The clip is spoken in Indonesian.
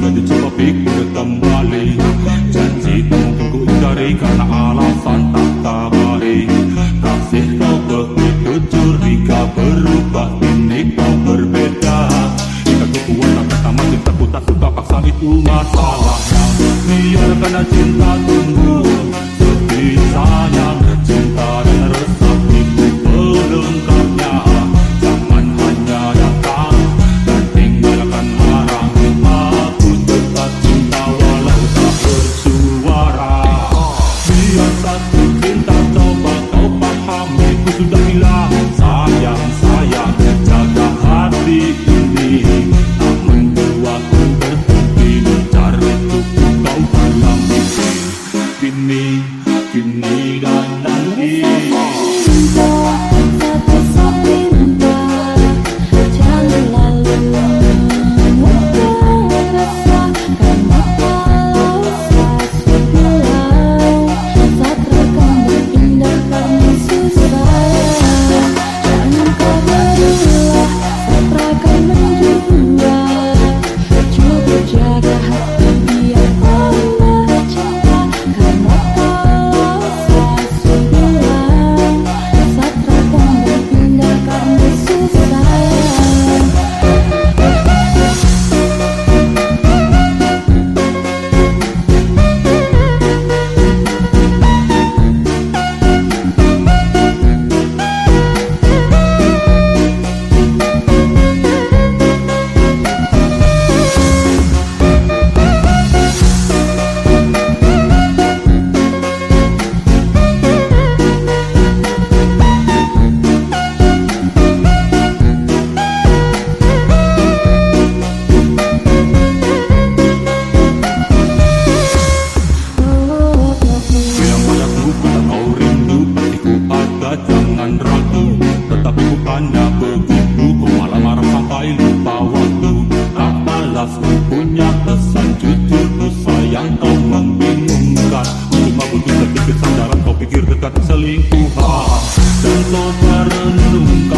Jadi coba pikir kembali Janji tunggu ku hindari Karena alasan tak tabari. Kasih kau begitu curiga Berubah ini kau berbeda. Jika ku kuat tak pertama cinta Ku tak suka paksa itu masalahnya Biarkan cinta tumbuh. can selingkuhan. Dan kau merenung